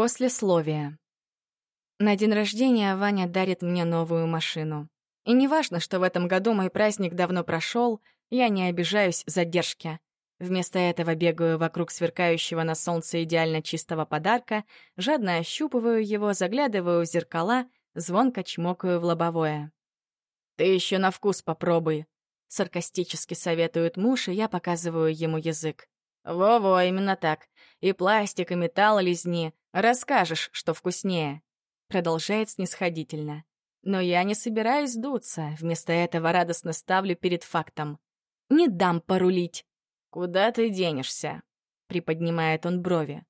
Послесловие. На день рождения Ваня дарит мне новую машину. И неважно, что в этом году мой праздник давно прошел, я не обижаюсь задержки. Вместо этого бегаю вокруг сверкающего на солнце идеально чистого подарка, жадно ощупываю его, заглядываю в зеркала, звонко чмокаю в лобовое. «Ты еще на вкус попробуй», — саркастически советует муж, и я показываю ему язык. «Во-во, именно так. И пластик, и металл лизни. Расскажешь, что вкуснее». Продолжает снисходительно. Но я не собираюсь дуться, вместо этого радостно ставлю перед фактом. «Не дам порулить». «Куда ты денешься?» Приподнимает он брови.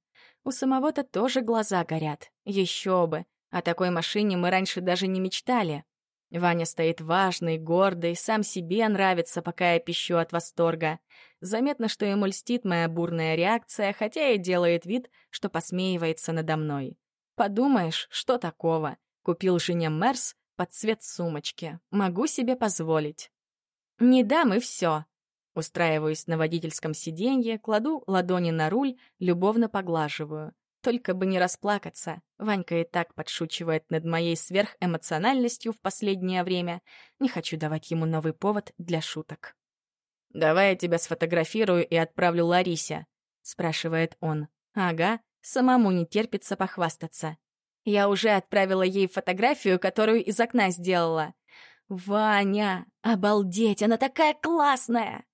У самого-то тоже глаза горят. Еще бы. О такой машине мы раньше даже не мечтали. Ваня стоит важный, гордый, сам себе нравится, пока я пищу от восторга. Заметно, что ему льстит моя бурная реакция, хотя и делает вид, что посмеивается надо мной. Подумаешь, что такого? Купил жене Мерс под цвет сумочки. Могу себе позволить. Не дам и все. Устраиваюсь на водительском сиденье, кладу ладони на руль, любовно поглаживаю. Только бы не расплакаться. Ванька и так подшучивает над моей сверхэмоциональностью в последнее время. Не хочу давать ему новый повод для шуток. «Давай я тебя сфотографирую и отправлю Ларисе», — спрашивает он. «Ага, самому не терпится похвастаться. Я уже отправила ей фотографию, которую из окна сделала. Ваня, обалдеть, она такая классная!»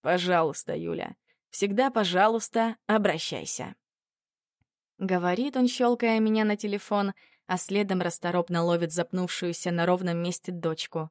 «Пожалуйста, Юля, всегда, пожалуйста, обращайся». Говорит он, щелкая меня на телефон, а следом расторопно ловит запнувшуюся на ровном месте дочку.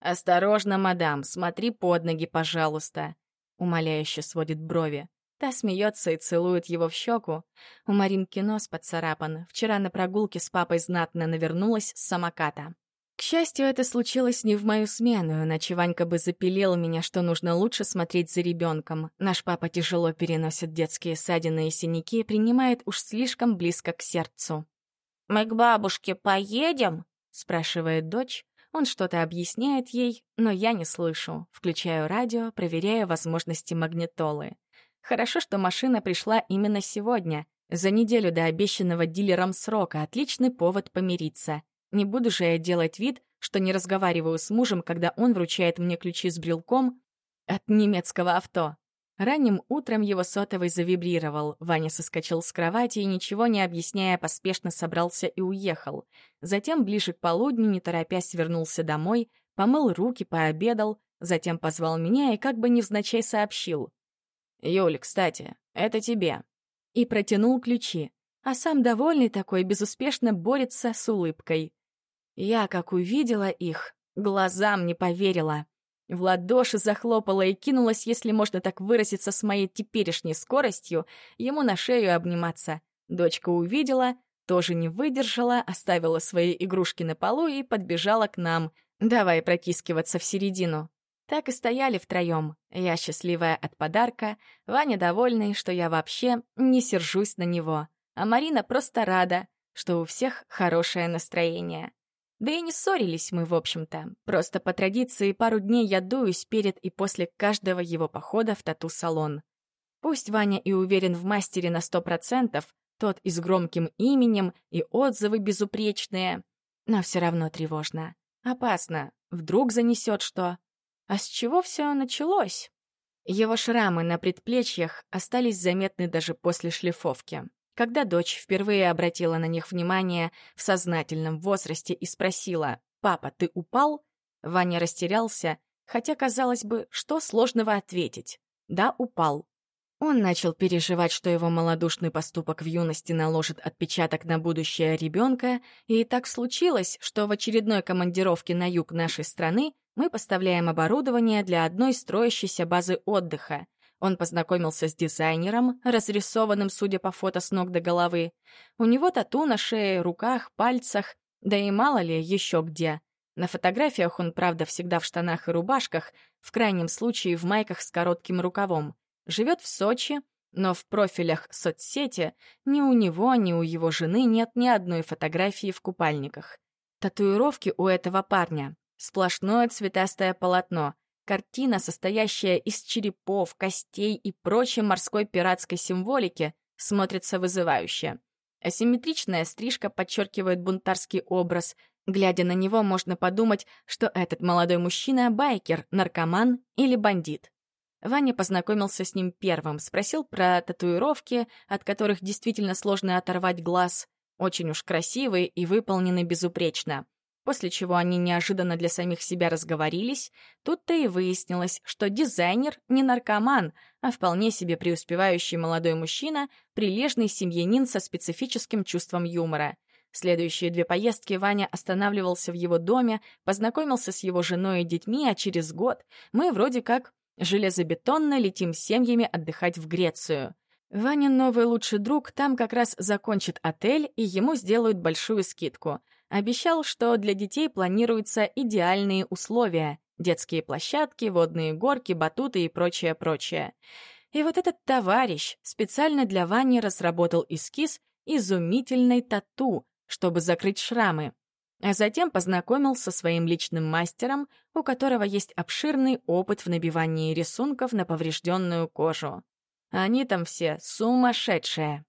«Осторожно, мадам, смотри под ноги, пожалуйста!» Умоляюще сводит брови. Та смеется и целует его в щеку. У Маринки нос поцарапан. Вчера на прогулке с папой знатно навернулась с самоката. К счастью, это случилось не в мою смену, иначе Ванька бы запилил меня, что нужно лучше смотреть за ребенком. Наш папа тяжело переносит детские ссадины и синяки и принимает уж слишком близко к сердцу. «Мы к бабушке поедем?» — спрашивает дочь. Он что-то объясняет ей, но я не слышу. Включаю радио, проверяя возможности магнитолы. Хорошо, что машина пришла именно сегодня. За неделю до обещанного дилером срока отличный повод помириться. Не буду же я делать вид, что не разговариваю с мужем, когда он вручает мне ключи с брелком от немецкого авто. Ранним утром его сотовый завибрировал. Ваня соскочил с кровати и, ничего не объясняя, поспешно собрался и уехал. Затем, ближе к полудню, не торопясь, вернулся домой, помыл руки, пообедал, затем позвал меня и как бы невзначай сообщил. «Юль, кстати, это тебе». И протянул ключи, а сам довольный такой безуспешно борется с улыбкой. Я, как увидела их, глазам не поверила. В ладоши захлопала и кинулась, если можно так выразиться, с моей теперешней скоростью, ему на шею обниматься. Дочка увидела, тоже не выдержала, оставила свои игрушки на полу и подбежала к нам. Давай протискиваться в середину. Так и стояли втроем. Я счастливая от подарка, Ваня довольный, что я вообще не сержусь на него. А Марина просто рада, что у всех хорошее настроение. Да и не ссорились мы, в общем-то. Просто по традиции пару дней я дуюсь перед и после каждого его похода в тату-салон. Пусть Ваня и уверен в мастере на сто процентов, тот и с громким именем, и отзывы безупречные. Но все равно тревожно. Опасно. Вдруг занесет что. А с чего все началось? Его шрамы на предплечьях остались заметны даже после шлифовки. Когда дочь впервые обратила на них внимание в сознательном возрасте и спросила «Папа, ты упал?», Ваня растерялся, хотя, казалось бы, что сложного ответить. «Да, упал». Он начал переживать, что его малодушный поступок в юности наложит отпечаток на будущее ребенка, и так случилось, что в очередной командировке на юг нашей страны мы поставляем оборудование для одной строящейся базы отдыха. Он познакомился с дизайнером, разрисованным, судя по фото, с ног до головы. У него тату на шее, руках, пальцах, да и мало ли еще где. На фотографиях он, правда, всегда в штанах и рубашках, в крайнем случае в майках с коротким рукавом. Живет в Сочи, но в профилях соцсети ни у него, ни у его жены нет ни одной фотографии в купальниках. Татуировки у этого парня — сплошное цветастое полотно — Картина, состоящая из черепов, костей и прочей морской пиратской символики, смотрится вызывающе. Асимметричная стрижка подчеркивает бунтарский образ. Глядя на него, можно подумать, что этот молодой мужчина — байкер, наркоман или бандит. Ваня познакомился с ним первым, спросил про татуировки, от которых действительно сложно оторвать глаз. Очень уж красивые и выполнены безупречно. После чего они неожиданно для самих себя разговорились, тут-то и выяснилось, что дизайнер не наркоман, а вполне себе преуспевающий молодой мужчина, прилежный семьянин со специфическим чувством юмора. Следующие две поездки Ваня останавливался в его доме, познакомился с его женой и детьми, а через год мы вроде как железобетонно летим с семьями отдыхать в Грецию. Ванин новый лучший друг там как раз закончит отель, и ему сделают большую скидку. Обещал, что для детей планируются идеальные условия — детские площадки, водные горки, батуты и прочее-прочее. И вот этот товарищ специально для Вани разработал эскиз изумительной тату, чтобы закрыть шрамы а затем познакомил со своим личным мастером, у которого есть обширный опыт в набивании рисунков на поврежденную кожу. Они там все сумасшедшие.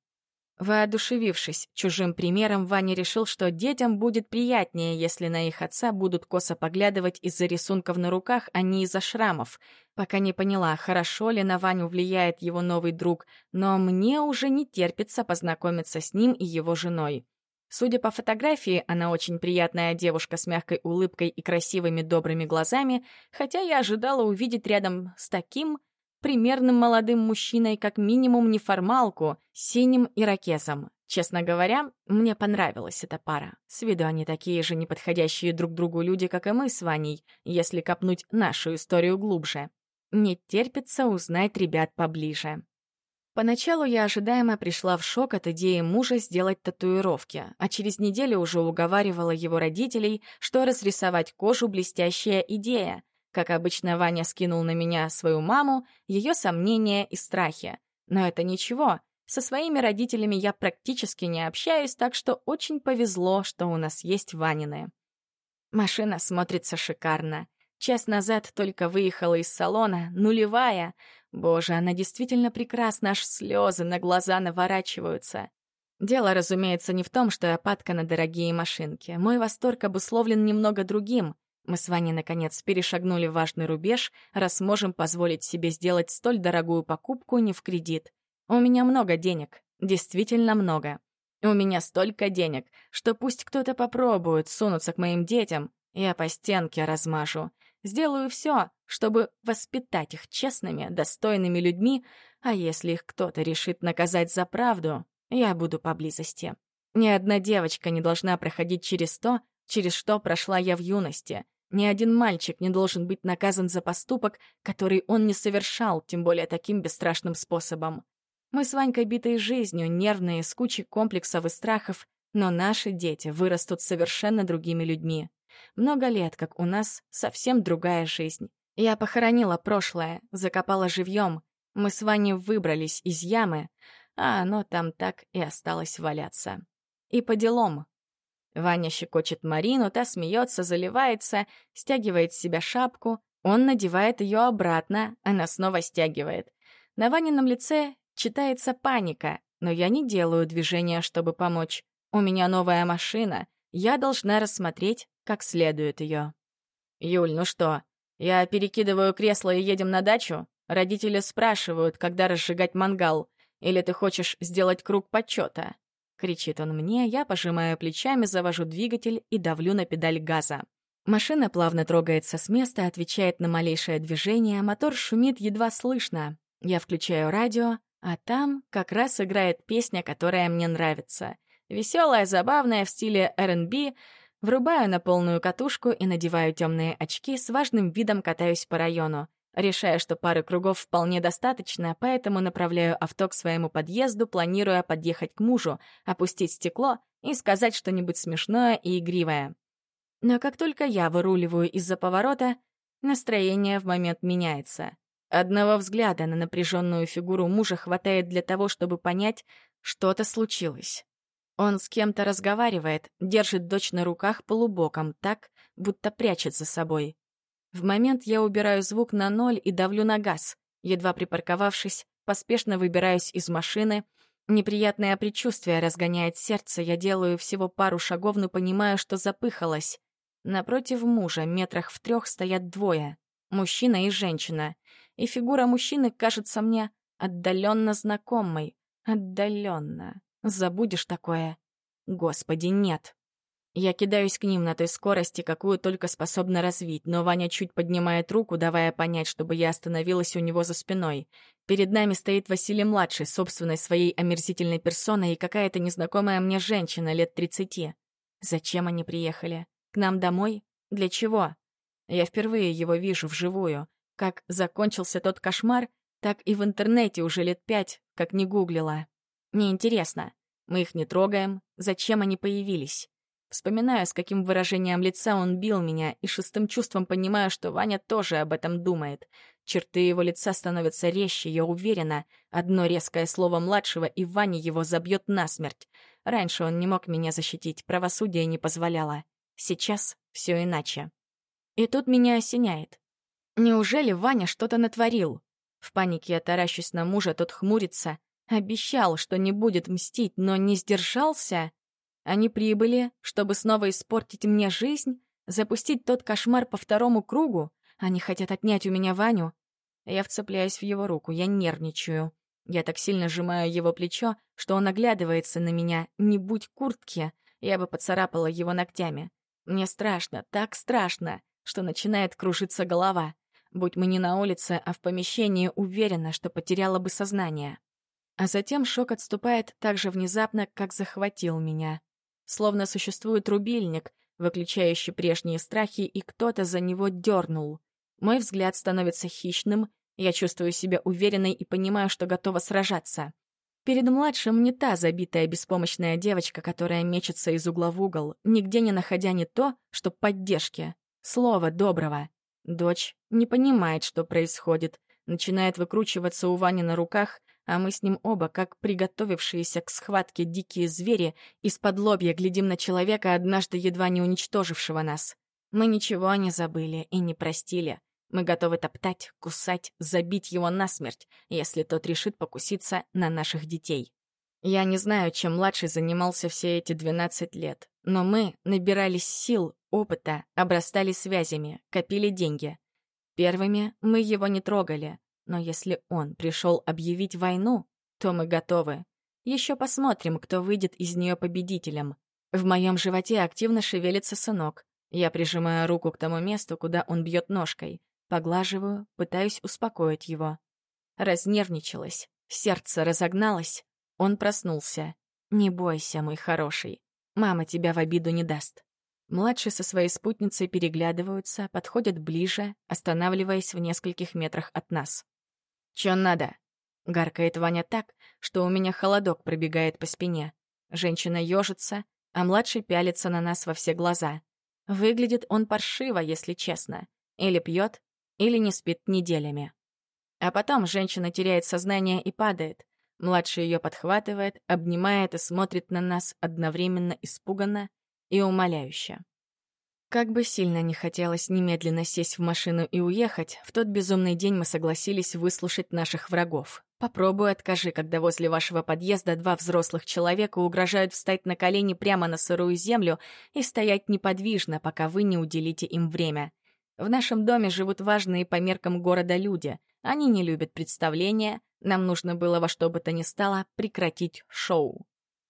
Воодушевившись чужим примером, Ваня решил, что детям будет приятнее, если на их отца будут косо поглядывать из-за рисунков на руках, а не из-за шрамов. Пока не поняла, хорошо ли на Ваню влияет его новый друг, но мне уже не терпится познакомиться с ним и его женой. Судя по фотографии, она очень приятная девушка с мягкой улыбкой и красивыми добрыми глазами, хотя я ожидала увидеть рядом с таким примерным молодым мужчиной как минимум неформалку синим ирокезом. Честно говоря, мне понравилась эта пара. С виду они такие же неподходящие друг другу люди, как и мы с Ваней, если копнуть нашу историю глубже. Не терпится узнать ребят поближе. Поначалу я ожидаемо пришла в шок от идеи мужа сделать татуировки, а через неделю уже уговаривала его родителей, что разрисовать кожу — блестящая идея. Как обычно, Ваня скинул на меня свою маму, ее сомнения и страхи. Но это ничего. Со своими родителями я практически не общаюсь, так что очень повезло, что у нас есть Ванины. Машина смотрится шикарно. Час назад только выехала из салона, нулевая — Боже, она действительно прекрасна, аж слезы на глаза наворачиваются. Дело, разумеется, не в том, что я падка на дорогие машинки. Мой восторг обусловлен немного другим. Мы с Ваней, наконец, перешагнули важный рубеж, раз можем позволить себе сделать столь дорогую покупку не в кредит. У меня много денег, действительно много. У меня столько денег, что пусть кто-то попробует сунуться к моим детям, я по стенке размажу. Сделаю все, чтобы воспитать их честными, достойными людьми, а если их кто-то решит наказать за правду, я буду поблизости. Ни одна девочка не должна проходить через то, через что прошла я в юности. Ни один мальчик не должен быть наказан за поступок, который он не совершал, тем более таким бесстрашным способом. Мы с Ванькой битые жизнью, нервные, с кучей комплексов и страхов, но наши дети вырастут совершенно другими людьми. Много лет, как у нас, совсем другая жизнь. Я похоронила прошлое, закопала живьем. Мы с Ваней выбрались из ямы, а оно там так и осталось валяться. И по делам. Ваня щекочет Марину, та смеется, заливается, стягивает с себя шапку. Он надевает ее обратно, она снова стягивает. На Ванином лице читается паника, но я не делаю движения, чтобы помочь. У меня новая машина, я должна рассмотреть как следует ее. «Юль, ну что, я перекидываю кресло и едем на дачу? Родители спрашивают, когда разжигать мангал, или ты хочешь сделать круг почета?» Кричит он мне, я пожимаю плечами, завожу двигатель и давлю на педаль газа. Машина плавно трогается с места, отвечает на малейшее движение, мотор шумит едва слышно. Я включаю радио, а там как раз играет песня, которая мне нравится. Веселая, забавная, в стиле R&B, Врубаю на полную катушку и надеваю темные очки, с важным видом катаюсь по району. Решаю, что пары кругов вполне достаточно, поэтому направляю авто к своему подъезду, планируя подъехать к мужу, опустить стекло и сказать что-нибудь смешное и игривое. Но как только я выруливаю из-за поворота, настроение в момент меняется. Одного взгляда на напряженную фигуру мужа хватает для того, чтобы понять, что-то случилось. Он с кем-то разговаривает, держит дочь на руках полубоком, так, будто прячет за собой. В момент я убираю звук на ноль и давлю на газ. Едва припарковавшись, поспешно выбираюсь из машины, Неприятное предчувствие разгоняет сердце, я делаю всего пару шагов, но понимаю, что запыхалась. Напротив мужа, метрах в трех, стоят двое — мужчина и женщина. И фигура мужчины кажется мне отдаленно знакомой. Отдаленно. Забудешь такое? Господи, нет. Я кидаюсь к ним на той скорости, какую только способна развить, но Ваня чуть поднимает руку, давая понять, чтобы я остановилась у него за спиной. Перед нами стоит Василий-младший, собственной своей омерзительной персоной, и какая-то незнакомая мне женщина лет тридцати. Зачем они приехали? К нам домой? Для чего? Я впервые его вижу вживую. Как закончился тот кошмар, так и в интернете уже лет пять, как не гуглила. Неинтересно. Мы их не трогаем. Зачем они появились? Вспоминаю, с каким выражением лица он бил меня, и шестым чувством понимаю, что Ваня тоже об этом думает. Черты его лица становятся резче, я уверена. Одно резкое слово младшего, и Ваня его забьет насмерть. Раньше он не мог меня защитить, правосудие не позволяло. Сейчас все иначе. И тут меня осеняет. Неужели Ваня что-то натворил? В панике я таращусь на мужа, тот хмурится. Обещал, что не будет мстить, но не сдержался. Они прибыли, чтобы снова испортить мне жизнь, запустить тот кошмар по второму кругу. Они хотят отнять у меня Ваню. Я вцепляюсь в его руку, я нервничаю. Я так сильно сжимаю его плечо, что он оглядывается на меня. Не будь куртки, я бы поцарапала его ногтями. Мне страшно, так страшно, что начинает кружиться голова. Будь мы не на улице, а в помещении, уверена, что потеряла бы сознание. А затем шок отступает так же внезапно, как захватил меня. Словно существует рубильник, выключающий прежние страхи, и кто-то за него дернул. Мой взгляд становится хищным, я чувствую себя уверенной и понимаю, что готова сражаться. Перед младшим не та забитая беспомощная девочка, которая мечется из угла в угол, нигде не находя не то, что поддержки. Слово доброго. Дочь не понимает, что происходит, начинает выкручиваться у Вани на руках, а мы с ним оба, как приготовившиеся к схватке дикие звери, из-под лобья глядим на человека, однажды едва не уничтожившего нас. Мы ничего не забыли и не простили. Мы готовы топтать, кусать, забить его насмерть, если тот решит покуситься на наших детей. Я не знаю, чем младший занимался все эти 12 лет, но мы набирались сил, опыта, обрастали связями, копили деньги. Первыми мы его не трогали, но если он пришел объявить войну, то мы готовы. Еще посмотрим, кто выйдет из нее победителем. В моем животе активно шевелится сынок. Я прижимаю руку к тому месту, куда он бьет ножкой. Поглаживаю, пытаюсь успокоить его. Разнервничалась, сердце разогналось. Он проснулся. «Не бойся, мой хороший. Мама тебя в обиду не даст». Младший со своей спутницей переглядываются, подходят ближе, останавливаясь в нескольких метрах от нас. «Чё надо?» — гаркает Ваня так, что у меня холодок пробегает по спине. Женщина ёжится, а младший пялится на нас во все глаза. Выглядит он паршиво, если честно. Или пьет, или не спит неделями. А потом женщина теряет сознание и падает. Младший ее подхватывает, обнимает и смотрит на нас одновременно испуганно и умоляюще. Как бы сильно не хотелось немедленно сесть в машину и уехать, в тот безумный день мы согласились выслушать наших врагов. Попробуй откажи, когда возле вашего подъезда два взрослых человека угрожают встать на колени прямо на сырую землю и стоять неподвижно, пока вы не уделите им время. В нашем доме живут важные по меркам города люди. Они не любят представления, нам нужно было во что бы то ни стало прекратить шоу.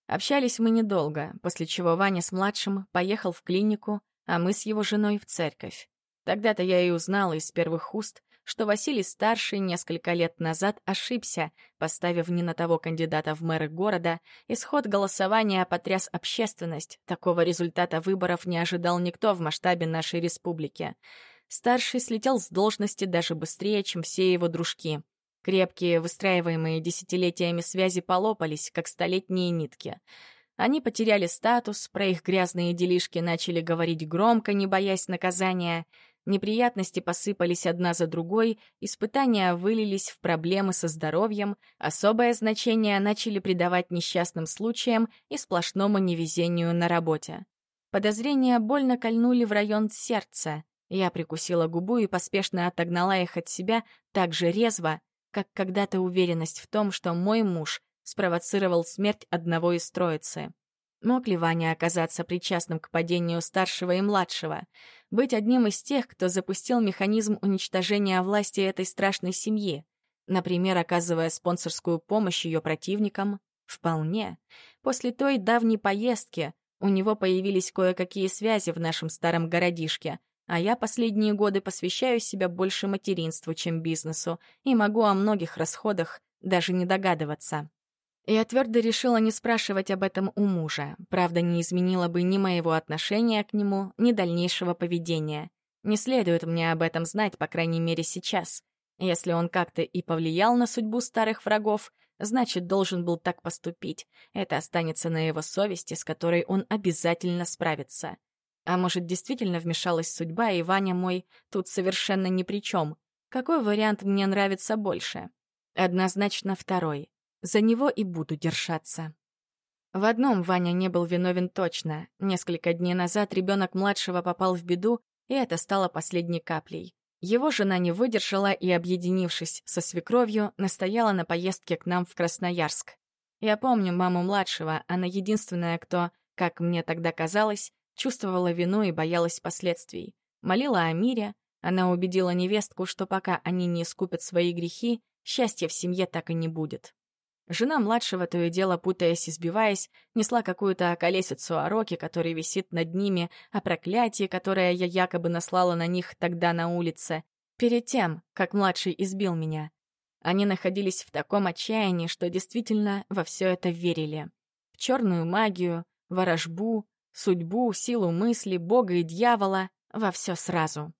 Общались мы недолго, после чего Ваня с младшим поехал в клинику, а мы с его женой в церковь. Тогда-то я и узнала из первых уст, что Василий-старший несколько лет назад ошибся, поставив не на того кандидата в мэры города, исход голосования потряс общественность, такого результата выборов не ожидал никто в масштабе нашей республики. Старший слетел с должности даже быстрее, чем все его дружки. Крепкие, выстраиваемые десятилетиями связи полопались, как столетние нитки — они потеряли статус, про их грязные делишки начали говорить громко, не боясь наказания. Неприятности посыпались одна за другой, испытания вылились в проблемы со здоровьем, особое значение начали придавать несчастным случаям и сплошному невезению на работе. Подозрения больно кольнули в район сердца. Я прикусила губу и поспешно отогнала их от себя так же резво, как когда-то уверенность в том, что мой муж спровоцировал смерть одного из троицы. Мог ли Ваня оказаться причастным к падению старшего и младшего? Быть одним из тех, кто запустил механизм уничтожения власти этой страшной семьи? Например, оказывая спонсорскую помощь ее противникам? Вполне. После той давней поездки у него появились кое-какие связи в нашем старом городишке, а я последние годы посвящаю себя больше материнству, чем бизнесу, и могу о многих расходах даже не догадываться. Я твердо решила не спрашивать об этом у мужа. Правда, не изменила бы ни моего отношения к нему, ни дальнейшего поведения. Не следует мне об этом знать, по крайней мере, сейчас. Если он как-то и повлиял на судьбу старых врагов, значит, должен был так поступить. Это останется на его совести, с которой он обязательно справится. А может, действительно вмешалась судьба, и Ваня мой тут совершенно ни при чем. Какой вариант мне нравится больше? Однозначно второй. За него и буду держаться. В одном Ваня не был виновен точно. Несколько дней назад ребенок младшего попал в беду, и это стало последней каплей. Его жена не выдержала и, объединившись со свекровью, настояла на поездке к нам в Красноярск. Я помню маму младшего, она единственная, кто, как мне тогда казалось, Чувствовала вину и боялась последствий. Молила о мире. Она убедила невестку, что пока они не искупят свои грехи, счастья в семье так и не будет. Жена младшего, то и дело путаясь и сбиваясь, несла какую-то околесицу о роке, который висит над ними, о проклятии, которое я якобы наслала на них тогда на улице, перед тем, как младший избил меня. Они находились в таком отчаянии, что действительно во все это верили. В черную магию, ворожбу, судьбу, силу мысли, Бога и дьявола, во все сразу.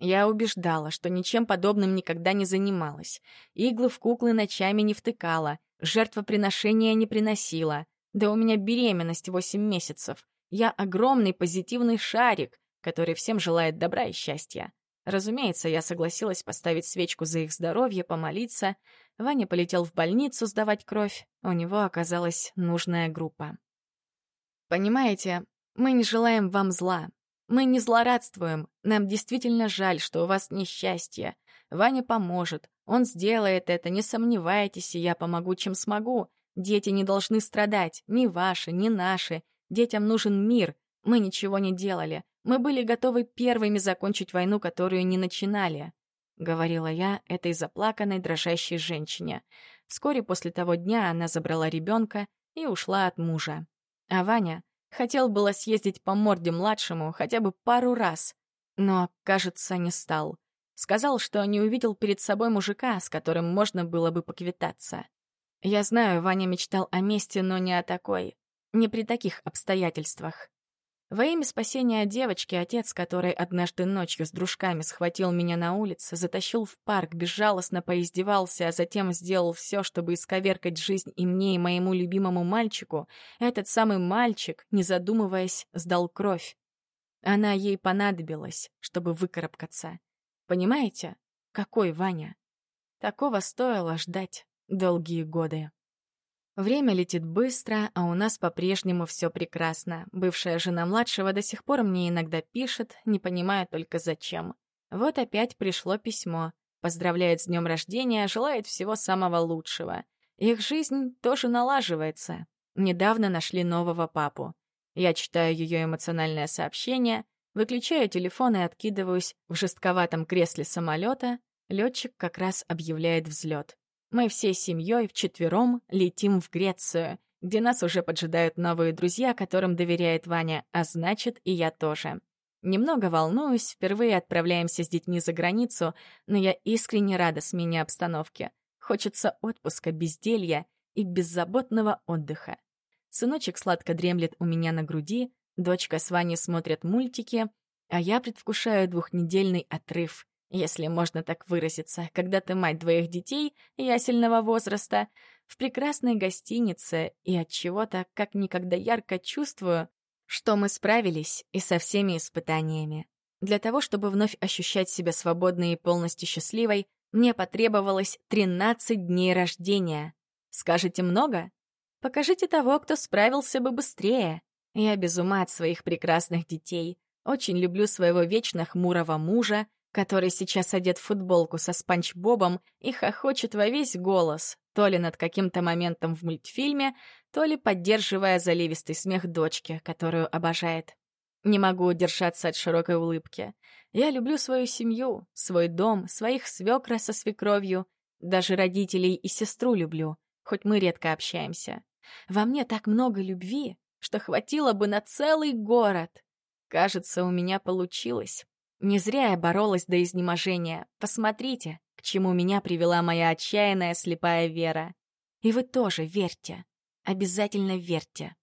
Я убеждала, что ничем подобным никогда не занималась. Иглы в куклы ночами не втыкала, жертвоприношения не приносила. Да у меня беременность восемь месяцев. Я огромный позитивный шарик, который всем желает добра и счастья. Разумеется, я согласилась поставить свечку за их здоровье, помолиться. Ваня полетел в больницу сдавать кровь. У него оказалась нужная группа. Понимаете, мы не желаем вам зла. Мы не злорадствуем. Нам действительно жаль, что у вас несчастье. Ваня поможет. Он сделает это, не сомневайтесь, и я помогу, чем смогу. Дети не должны страдать, ни ваши, ни наши. Детям нужен мир. Мы ничего не делали. Мы были готовы первыми закончить войну, которую не начинали. — говорила я этой заплаканной, дрожащей женщине. Вскоре после того дня она забрала ребенка и ушла от мужа. А Ваня хотел было съездить по морде младшему хотя бы пару раз, но, кажется, не стал. Сказал, что не увидел перед собой мужика, с которым можно было бы поквитаться. Я знаю, Ваня мечтал о мести, но не о такой. Не при таких обстоятельствах. Во имя спасения девочки отец, который однажды ночью с дружками схватил меня на улице, затащил в парк, безжалостно поиздевался, а затем сделал все, чтобы исковеркать жизнь и мне, и моему любимому мальчику, этот самый мальчик, не задумываясь, сдал кровь. Она ей понадобилась, чтобы выкарабкаться. Понимаете, какой Ваня? Такого стоило ждать долгие годы. Время летит быстро, а у нас по-прежнему все прекрасно. Бывшая жена младшего до сих пор мне иногда пишет, не понимая только зачем. Вот опять пришло письмо. Поздравляет с днем рождения, желает всего самого лучшего. Их жизнь тоже налаживается. Недавно нашли нового папу. Я читаю ее эмоциональное сообщение, выключаю телефон и откидываюсь в жестковатом кресле самолета. Летчик как раз объявляет взлет. Мы всей семьей вчетвером летим в Грецию, где нас уже поджидают новые друзья, которым доверяет Ваня, а значит, и я тоже. Немного волнуюсь, впервые отправляемся с детьми за границу, но я искренне рада смене обстановки. Хочется отпуска, безделья и беззаботного отдыха. Сыночек сладко дремлет у меня на груди, дочка с Ваней смотрят мультики, а я предвкушаю двухнедельный отрыв если можно так выразиться, когда ты мать двоих детей ясельного возраста, в прекрасной гостинице и от чего-то как никогда ярко чувствую, что мы справились и со всеми испытаниями. Для того, чтобы вновь ощущать себя свободной и полностью счастливой, мне потребовалось 13 дней рождения. Скажете много? Покажите того, кто справился бы быстрее. Я без ума от своих прекрасных детей. Очень люблю своего вечно хмурого мужа, который сейчас одет в футболку со спанч Бобом и хохочет во весь голос, то ли над каким-то моментом в мультфильме, то ли поддерживая заливистый смех дочки, которую обожает. Не могу удержаться от широкой улыбки. Я люблю свою семью, свой дом, своих свекра со свекровью, даже родителей и сестру люблю, хоть мы редко общаемся. Во мне так много любви, что хватило бы на целый город. Кажется, у меня получилось. Не зря я боролась до изнеможения. Посмотрите, к чему меня привела моя отчаянная слепая вера. И вы тоже верьте. Обязательно верьте.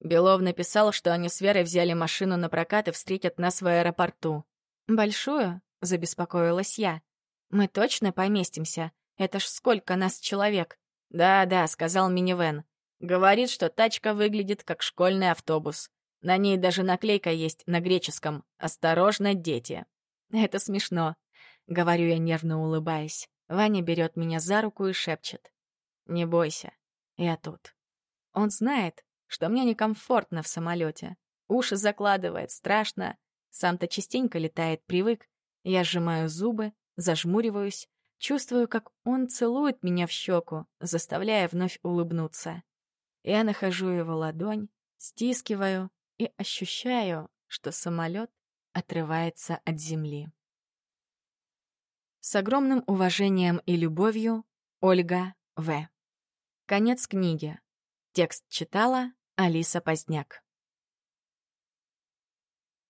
Белов написал, что они с Верой взяли машину на прокат и встретят нас в аэропорту. «Большую?» — забеспокоилась я. «Мы точно поместимся? Это ж сколько нас человек?» «Да-да», — сказал минивэн. «Говорит, что тачка выглядит как школьный автобус. На ней даже наклейка есть на греческом «Осторожно, дети». Это смешно. Говорю я, нервно улыбаясь. Ваня берет меня за руку и шепчет. «Не бойся, я тут». Он знает, что мне некомфортно в самолете. Уши закладывает, страшно. Сам-то частенько летает, привык. Я сжимаю зубы, зажмуриваюсь, чувствую, как он целует меня в щеку, заставляя вновь улыбнуться. Я нахожу его ладонь, стискиваю и ощущаю, что самолет отрывается от земли. С огромным уважением и любовью, Ольга В. Конец книги. Текст читала Алиса Поздняк.